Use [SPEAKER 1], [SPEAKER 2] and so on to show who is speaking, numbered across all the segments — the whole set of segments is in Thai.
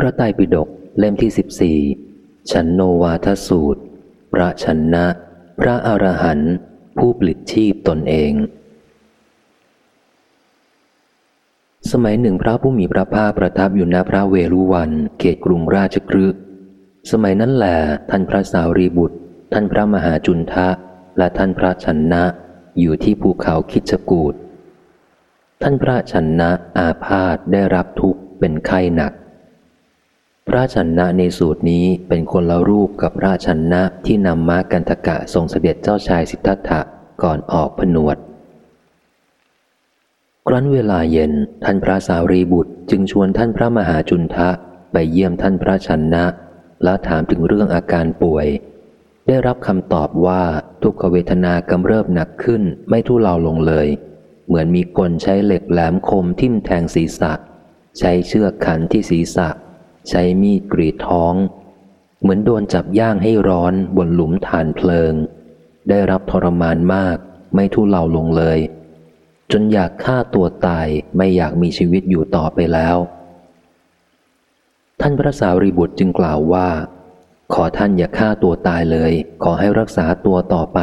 [SPEAKER 1] พระไตรปิฎกเล่มที่สิบสี่ฉันโนวาทสูตร พระชนนะ พระอรหันต์ผู้ปลิดชีพตนเอง สมัยหนึ่งพระผู้มีพระภาคประทับอยู่ณพระเวรุวันเขตกรุงราชกฤห์สมัยนั้นแหละท่านพระสาวรีบุตร ท่านพระมหาจุนทะ และท่านพระชนนะอยู่ที่ภูเขาคิชกูดท่านพระชนนะอาพาธได้รับทุกข์เป็นไข้หนัก พระชันนะในสูตรนี้เป็นคนละรูปกับพระชันนะที่นำม้ากันทกะทรงเสด็จเจ้าชายสิทธัตถะก่อนออกผนวด ครั้นเวลาเย็นท่านพระสารีบุตรจึงชวนท่านพระมหาจุนทะไปเยี่ยมท่านพระชันนะ แล้วถามถึงเรื่องอาการป่วย ได้รับคำตอบว่าทุกขเวทนากำเริบหนักขึ้นไม่ทุเลาลงเลย เหมือนมีกลใช้เหล็กแหลมคมทิ่มแทงศีรษะ ใช้เชือกขันที่ศีรษะ ใช้มีดกรีดท้อง เหมือนโดนจับย่างให้ร้อนบนหลุมฐานเพลิง ได้รับทรมานมากไม่ทุเลาลงเลย จนอยากฆ่าตัวตายไม่อยากมีชีวิตอยู่ต่อไปแล้ว ท่านพระสารีบุตรจึงกล่าวว่า ขอท่านอย่าฆ่าตัวตายเลย ขอให้รักษาตัวต่อไป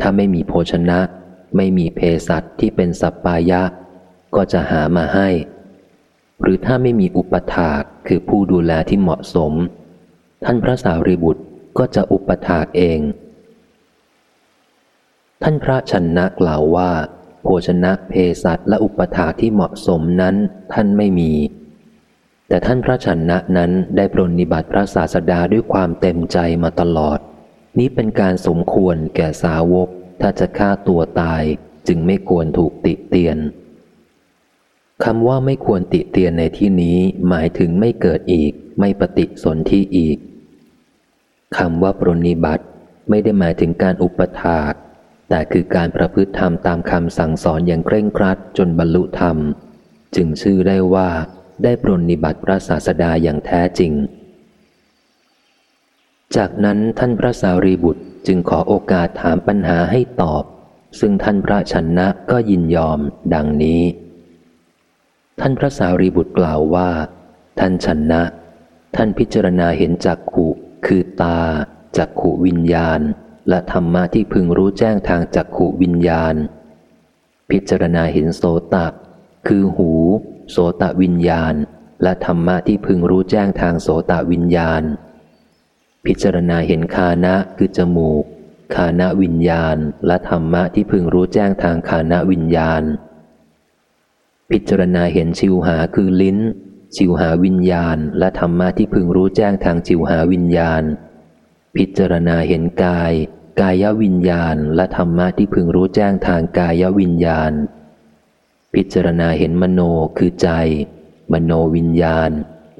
[SPEAKER 1] ถ้าไม่มีโภชนะ ไม่มีเภสัชที่เป็นสัปปายะ ก็จะหามาให้ หรือถ้าไม่มีอุปถากคือผู้ดูแลที่เหมาะสม ท่านพระสารีบุตรก็จะอุปถากเอง ท่านพระชนนะกล่าวว่า โภชนะเพสัตและอุปถาที่เหมาะสมนั้นท่านไม่มี แต่ท่านพระชนะนั้นได้ปรนนิบัติพระศาสดาด้วยความเต็มใจมาตลอด นี้เป็นการสมควรแก่สาวก ถ้าจะฆ่าตัวตายจึงไม่ควรถูกติเตียน คำว่าไม่ควรติเตียนในที่นี้หมายถึงไม่เกิดอีก ไม่ปฏิสนธิอีกคำว่าปรนิบัติไม่ได้หมายถึงการอุปถากแต่คือการประพฤติธรรมตามคำสั่งสอนอย่างเคร่งครัดจนบรรลุธรรม จึงชื่อได้ว่าได้ปรนิบัติพระศาสดาอย่างแท้จริง จากนั้นท่านพระสารีบุตรจึงขอโอกาสถามปัญหาให้ตอบ ซึ่งท่านพระชนะก็ยินยอมดังนี้ ท่านพระสารีบุตรกล่าวว่า ท่านชนะ ท่านพิจารณาเห็นจักขุคือตาจักขุวิญญาณ และธรรมะที่พึงรู้แจ้งทางจักขุวิญญาณ พิจารณาเห็นโสตะคือหู โสตะวิญญาณ และธรรมะที่พึงรู้แจ้งทางโสตะวิญญาณ พิจารณาเห็นคานะคือจมูกคานะวิญญาณ และธรรมะที่พึงรู้แจ้งทางคานะวิญญาณ พิจารณาเห็นชิวหาคือลิ้น ชิวหาวิญญาณ และธรรมะที่พึงรู้แจ้งทางชิวหาวิญญาณ พิจารณาเห็นกาย กายวิญญาณ และธรรมะที่พึงรู้แจ้งทางกายวิญญาณ พิจารณาเห็นมโนคือใจ มโนวิญญาณ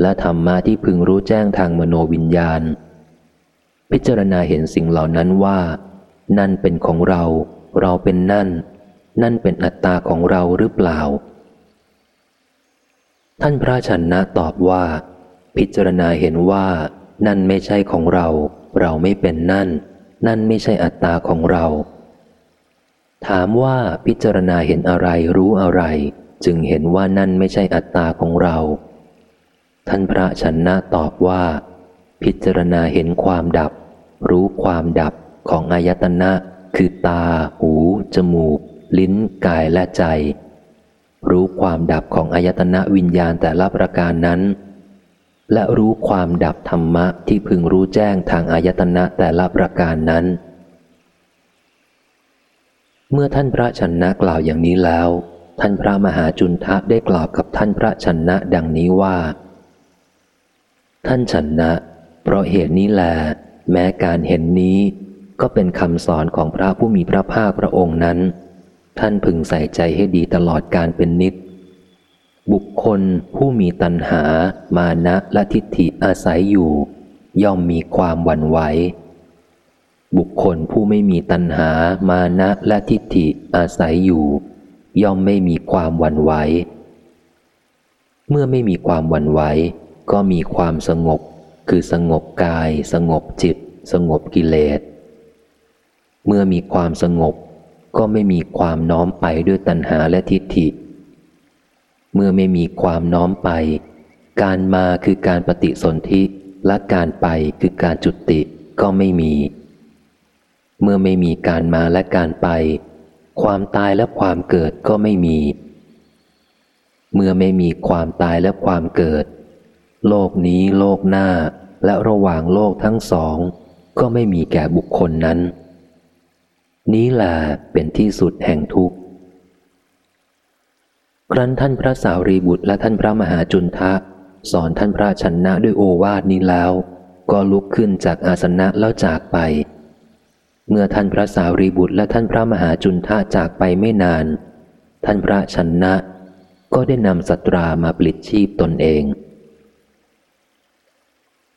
[SPEAKER 1] และธรรมะที่พึงรู้แจ้งทางมโนวิญญาณ พิจารณาเห็นสิ่งเหล่านั้นว่า นั่นเป็นของเรา เราเป็นนั่น นั่นเป็นอัตตาของเราหรือเปล่า ท่านพระชนะตอบว่า พิจารณาเห็นว่า นั่นไม่ใช่ของเรา เราไม่เป็นนั่น นั่นไม่ใช่อัตตาของเรา ถามว่าพิจารณาเห็นอะไรรู้อะไร จึงเห็นว่านั่นไม่ใช่อัตตาของเรา ท่านพระชนะตอบว่า พิจารณาเห็นความดับ รู้ความดับของอายตนะ คือตา หู จมูก ลิ้นกายและใจ รู้ความดับของอายตนะวิญญาณแต่ละประการนั้น และรู้ความดับธรรมะที่พึงรู้แจ้งทางอายตนะแต่ละประการนั้น เมื่อท่านพระชนะกล่าวอย่างนี้แล้ว ท่านพระมหาจุนทะได้กล่าวกับท่านพระชนะดังนี้ว่า ท่านชนะ เพราะเหตุนี้แหลแม้การเห็นนี้ก็เป็นคำสอนของพระผู้มีพระภาคพระองค์นั้น ท่านพึงใส่ใจให้ดีตลอดการเป็นนิด บุคคลผู้มีตัณหา มานะและทิฏฐิอาศัยอยู่ ย่อมมีความหวั่นไหว บุคคลผู้ไม่มีตัณหา มานะและทิฏฐิอาศัยอยู่ ย่อมไม่มีความหวั่นไหว เมื่อไม่มีความหวั่นไหว ก็มีความสงบ คือสงบกาย สงบจิต สงบกิเลส เมื่อมีความสงบ ก็ไม่มีความน้อมไปด้วยตัณหาและทิฏฐิ เมื่อไม่มีความน้อมไป การมาคือการปฏิสนธิและการไปคือการจุติก็ไม่มี เมื่อไม่มีการมาและการไป ความตายและความเกิดก็ไม่มี เมื่อไม่มีความตายและความเกิด โลกนี้โลกหน้าและระหว่างโลกทั้งสอง ก็ไม่มีแก่บุคคลนั้น นี้แหละเป็นที่สุดแห่งทุกข์ ครั้นท่านพระสาวรีบุตรและท่านพระมหาจุนทะ สอนท่านพระชนะด้วยโอวาทนี้แล้ว ก็ลุกขึ้นจากอาสนะแล้วจากไป เมื่อท่านพระสาวรีบุตรและท่านพระมหาจุนทะจากไปไม่นาน ท่านพระชนะก็ได้นำสตรามาปลิดชีพตนเอง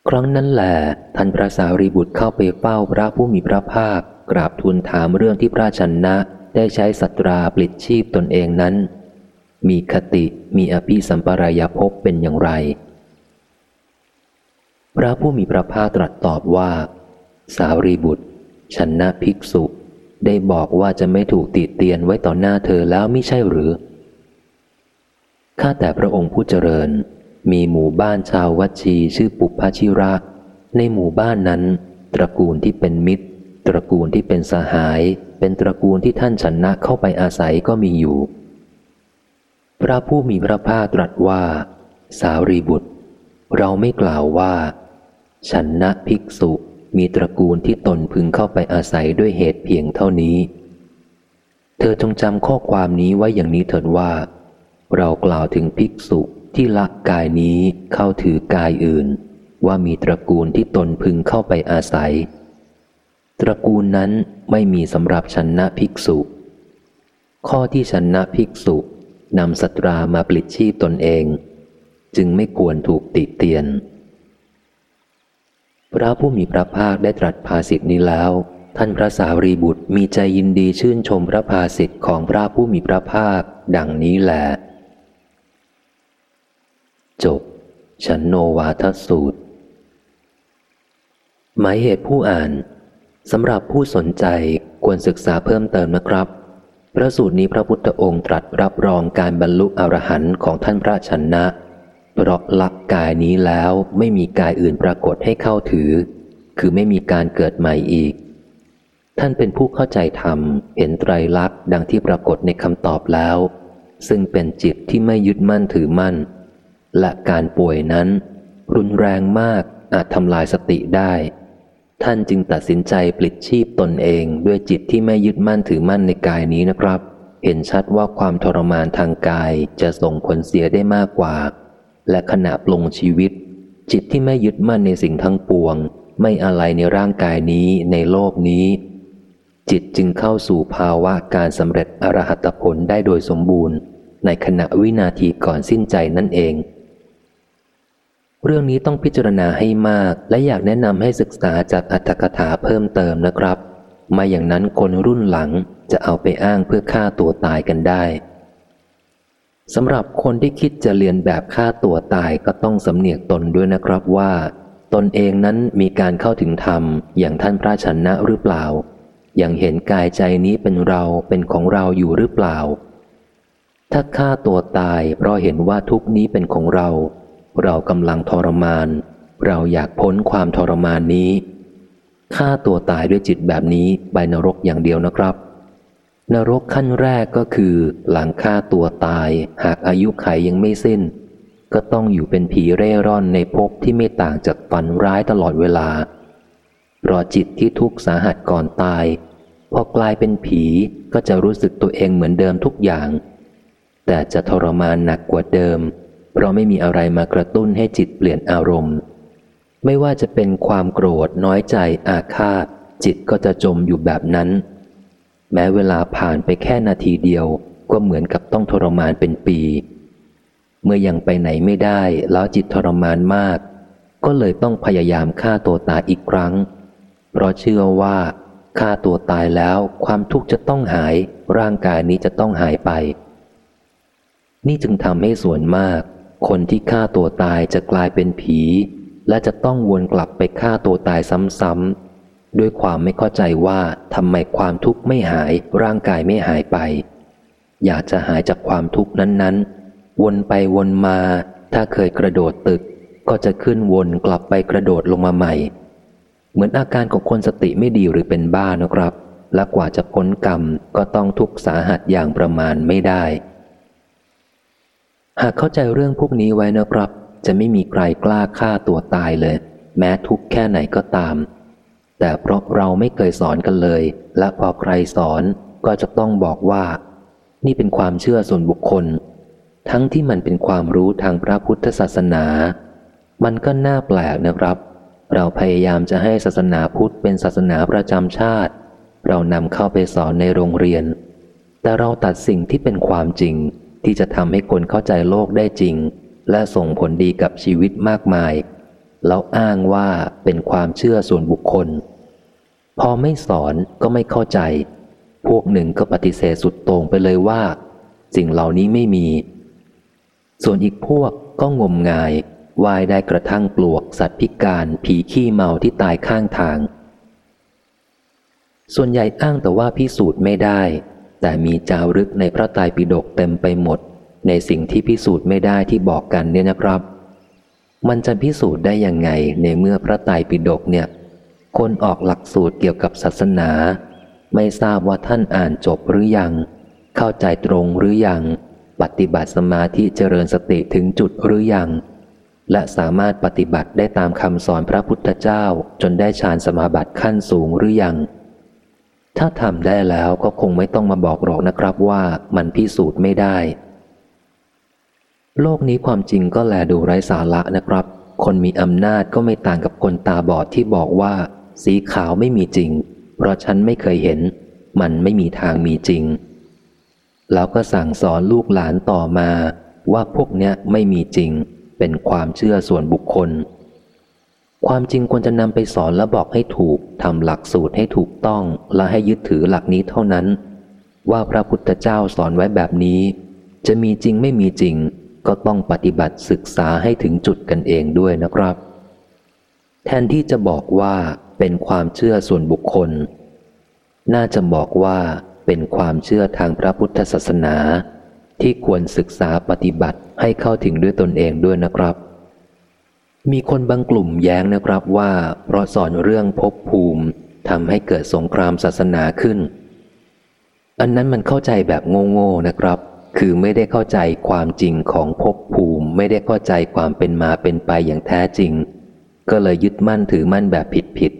[SPEAKER 1] ครั้งนั้นแหละท่านพระสาวรีบุตรเข้าไปเฝ้าพระผู้มีพระภาค กราบทูลถามเรื่องที่พระชนะได้ใช้สัตราปลิดชีพตนเองนั้น มีคติมีอภิสัมปรายภพเป็นอย่างไร พระผู้มีพระภาคตรัสตอบว่า สารีบุตรชนะภิกษุ ได้บอกว่าจะไม่ถูกติเตียนไว้ต่อหน้าเธอแล้วไม่ใช่หรือ ข้าแต่พระองค์ผู้เจริญ มีหมู่บ้านชาววัชีชื่อปุพชิระ ในหมู่บ้านนั้น ตระกูลที่เป็นมิตร ตระกูลที่เป็นสหาย เป็นตระกูลที่ท่านชนะเข้าไปอาศัยก็มีอยู่ พระผู้มีพระภาคตรัสว่า สารีบุตร เราไม่กล่าวว่าชนะภิกษุมีตระกูลที่ตนพึงเข้าไปอาศัยด้วยเหตุเพียงเท่านี้ เธอจงจำข้อความนี้ไว้อย่างนี้เถิดว่า เรากล่าวถึงภิกษุที่ละกายนี้เข้าถือกายอื่น ว่ามีตระกูลที่ตนพึงเข้าไปอาศัย ตระกูลนั้นไม่มีสำหรับชนะภิกษุ ข้อที่ชนะภิกษุนำสตรามาปลิดชีพตนเอง จึงไม่ควรถูกติเตียน พระผู้มีพระภาคได้ตรัสภาสิทธินี้แล้ว ท่านพระสารีบุตรมีใจยินดีชื่นชมพระภาสิทธิ์ของพระผู้มีพระภาค ดังนี้แหละจบฉันโนวาทสูตร หมายเหตุผู้อ่าน สำหรับผู้สนใจควรศึกษาเพิ่มเติมนะครับ พระสูตรนี้พระพุทธองค์ตรัสรับรองการบรรลุอรหันต์ของท่านพระชนะ เพราะลักกายนี้แล้วไม่มีกายอื่นปรากฏให้เข้าถือ คือไม่มีการเกิดใหม่อีก ท่านเป็นผู้เข้าใจธรรม เห็นไตรลักษณ์ดังที่ปรากฏในคำตอบแล้ว ซึ่งเป็นจิตที่ไม่ยึดมั่นถือมั่น และการป่วยนั้น รุนแรงมากอาจทำลายสติได้ ท่านจึงตัดสินใจปลิดชีพตนเองด้วยจิตที่ไม่ยึดมั่นถือมั่นในกายนี้นะครับ เห็นชัดว่าความทรมานทางกายจะส่งผลเสียได้มากกว่า และขณะปลงชีวิต จิตที่ไม่ยึดมั่นในสิ่งทั้งปวง ไม่อะไรในร่างกายนี้ในโลกนี้ จิตจึงเข้าสู่ภาวะการสำเร็จอรหัตผลได้โดยสมบูรณ์ ในขณะวินาทีก่อนสิ้นใจนั่นเอง เรื่องนี้ต้องพิจารณาให้มาก และอยากแนะนำให้ศึกษาจากอัตถกถาเพิ่มเติมนะครับ ไม่อย่างนั้นคนรุ่นหลังจะเอาไปอ้างเพื่อฆ่าตัวตายกันได้สำหรับคนที่คิดจะเรียนแบบฆ่าตัวตายก็ต้องสำเนียกตนด้วยนะครับว่า ตนเองนั้นมีการเข้าถึงธรรมอย่างท่านพระชนะหรือเปล่า อย่างเห็นกายใจนี้เป็นเราเป็นของเราอยู่หรือเปล่า ถ้าฆ่าตัวตายเพราะเห็นว่าทุกนี้เป็นของเรา เรากำลังทรมาน เราอยากพ้นความทรมานนี้ฆ่าตัวตายด้วยจิตแบบนี้ไปนรกอย่างเดียวนะครับ นรกขั้นแรกก็คือ หลังฆ่าตัวตาย หากอายุไขยังไม่สิ้น ก็ต้องอยู่เป็นผีเร่ร่อนในภพที่ไม่ต่างจากฝันร้ายตลอดเวลา รอจิตที่ทุกข์สาหัสก่อนตาย พอกลายเป็นผีก็จะรู้สึกตัวเองเหมือนเดิมทุกอย่าง แต่จะทรมานหนักกว่าเดิม เพราะไม่มีอะไรมากระตุ้นให้จิตเปลี่ยนอารมณ์ ไม่ว่าจะเป็นความโกรธน้อยใจอาฆาต จิตก็จะจมอยู่แบบนั้น แม้เวลาผ่านไปแค่นาทีเดียวก็เหมือนกับต้องทรมานเป็นปี เมื่อยังไปไหนไม่ได้แล้วจิตทรมานมาก ก็เลยต้องพยายามฆ่าตัวตายอีกครั้ง เพราะเชื่อว่าฆ่าตัวตายแล้วความทุกข์จะต้องหาย ร่างกายนี้จะต้องหายไป นี่จึงทำให้ส่วนมาก คนที่ฆ่าตัวตายจะกลายเป็นผี และจะต้องวนกลับไปฆ่าตัวตายซ้ำๆด้วยความไม่เข้าใจว่าทำไมความทุกข์ไม่หายร่างกายไม่หายไป อยากจะหายจากความทุกข์นั้นๆ วนไปวนมา ถ้าเคยกระโดดตึก ก็จะขึ้นวนกลับไปกระโดดลงมาใหม่ เหมือนอาการของคนสติไม่ดีหรือเป็นบ้านะครับ และกว่าจะพ้นกรรมก็ต้องทุกข์สาหัสอย่างประมาณไม่ได้ หากเข้าใจเรื่องพวกนี้ไว้นะครับ จะไม่มีใครกล้าฆ่าตัวตายเลย แม้ทุกข์แค่ไหนก็ตาม แต่เพราะเราไม่เคยสอนกันเลย และพอใครสอนก็จะต้องบอกว่า นี่เป็นความเชื่อส่วนบุคคล ทั้งที่มันเป็นความรู้ทางพระพุทธศาสนา มันก็น่าแปลกนะครับ เราพยายามจะให้ศาสนาพุทธเป็นศาสนาประจำชาติ เรานำเข้าไปสอนในโรงเรียน แต่เราตัดสิ่งที่เป็นความจริง ที่จะทำให้คนเข้าใจโลกได้จริง และส่งผลดีกับชีวิตมากมาย แล้วอ้างว่าเป็นความเชื่อส่วนบุคคล พอไม่สอนก็ไม่เข้าใจ พวกหนึ่งก็ปฏิเสธสุดโต่งไปเลยว่า สิ่งเหล่านี้ไม่มี ส่วนอีกพวกก็งมงายวายได้กระทั่งปลวกสัตว์พิการผีขี้เมาที่ตายข้างทาง ส่วนใหญ่อ้างแต่ว่าพิสูจน์ไม่ได้ แต่มีจารึกในพระไตรปิฎกเต็มไปหมด ในสิ่งที่พิสูจน์ไม่ได้ที่บอกกันเนี่ยนะครับ มันจะพิสูจน์ได้ยังไงในเมื่อพระไตรปิฎกเนี่ย คนออกหลักสูตรเกี่ยวกับศาสนา ไม่ทราบว่าท่านอ่านจบหรือยัง เข้าใจตรงหรือยัง ปฏิบัติสมาธิเจริญสติถึงจุดหรือยังและสามารถปฏิบัติได้ตามคำสอนพระพุทธเจ้าจนได้ฌานสมาบัติขั้นสูงหรือยัง ถ้าทำได้แล้วก็คงไม่ต้องมาบอกหรอกนะครับว่ามันพิสูจน์ไม่ได้ โลกนี้ความจริงก็แลดูไร้สาระนะครับ คนมีอำนาจก็ไม่ต่างกับคนตาบอดที่บอกว่า สีขาวไม่มีจริง เพราะฉันไม่เคยเห็น มันไม่มีทางมีจริง แล้วก็สั่งสอนลูกหลานต่อมาว่าพวกเนี้ยไม่มีจริง เป็นความเชื่อส่วนบุคคล ความจริงควรจะนำไปสอนและบอกให้ถูกทำหลักสูตรให้ถูกต้อง และให้ยึดถือหลักนี้เท่านั้น ว่าพระพุทธเจ้าสอนไว้แบบนี้ จะมีจริงไม่มีจริง ก็ต้องปฏิบัติศึกษาให้ถึงจุดกันเองด้วยนะครับ แทนที่จะบอกว่าเป็นความเชื่อส่วนบุคคล น่าจะบอกว่าเป็นความเชื่อทางพระพุทธศาสนา ที่ควรศึกษาปฏิบัติให้เข้าถึงด้วยตนเองด้วยนะครับ มีคนบางกลุ่มแย้งนะครับว่า เพราะสอนเรื่องภพภูมิทำให้เกิดสงครามศาสนาขึ้น อันนั้นมันเข้าใจแบบโง่ๆนะครับ คือไม่ได้เข้าใจความจริงของภพภูมิ ไม่ได้เข้าใจความเป็นมาเป็นไปอย่างแท้จริง ก็เลยยึดมั่นถือมั่นแบบผิด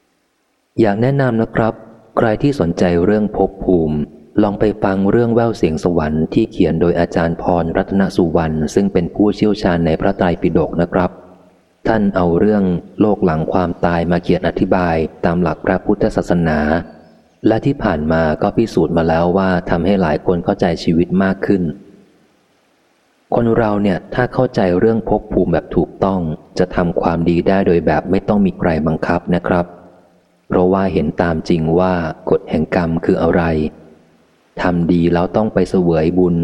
[SPEAKER 1] ๆอยากแนะนำนะครับ ใครที่สนใจเรื่องภพภูมิ ลองไปฟังเรื่องแววเสียงสวรรค์ที่เขียนโดยอาจารย์พรรัตนสุวรรณซึ่งเป็นผู้เชี่ยวชาญในพระไตรปิฎกนะครับ ท่านเอาเรื่องโลกหลังความตายมาเขียนอธิบายตามหลักพระพุทธศาสนา และที่ผ่านมาก็พิสูจน์มาแล้วว่าทำให้หลายคนเข้าใจชีวิตมากขึ้น คนเราเนี่ยถ้าเข้าใจเรื่องภพภูมิแบบถูกต้อง จะทำความดีได้โดยแบบไม่ต้องมีใครบังคับนะครับ เพราะว่าเห็นตามจริงว่ากฎแห่งกรรมคืออะไรทำดีแล้วต้องไปเสวยบุญ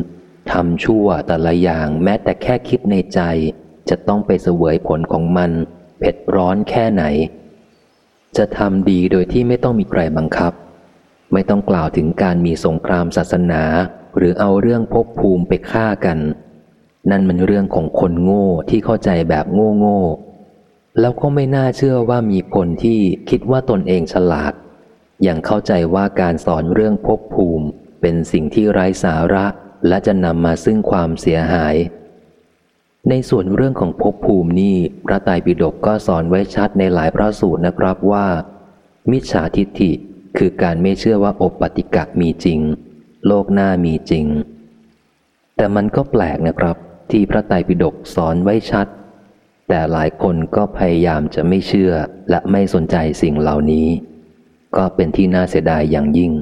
[SPEAKER 1] ทำชั่วแต่ละอย่างแม้แต่แค่คิดในใจ จะต้องไปเสวยผลของมันเผ็ดร้อนแค่ไหน จะทำดีโดยที่ไม่ต้องมีใครบังคับ ไม่ต้องกล่าวถึงการมีสงครามศาสนา หรือเอาเรื่องภพภูมิไปฆ่ากัน นั่นมันเรื่องของคนโง่ที่เข้าใจแบบโง่โง่แล้วก็ไม่น่าเชื่อว่ามีคนที่คิดว่าตนเองฉลาด อย่างเข้าใจว่าการสอนเรื่องภพภูมิ เป็นสิ่งที่ไร้สาระ และจะนำมาซึ่งความเสียหาย ในส่วนเรื่องของภพภูมินี่พระไตรปิฎกก็สอนไว้ชัดในหลายพระสูตรนะครับว่า มิจฉาทิฏฐิคือการไม่เชื่อว่าอบปฏิกะมีจริง โลกหน้ามีจริง แต่มันก็แปลกนะครับ ที่พระไตรปิฎกสอนไว้ชัด แต่หลายคนก็พยายามจะไม่เชื่อและไม่สนใจสิ่งเหล่านี้ ก็เป็นที่น่าเสียดายอย่างยิ่ง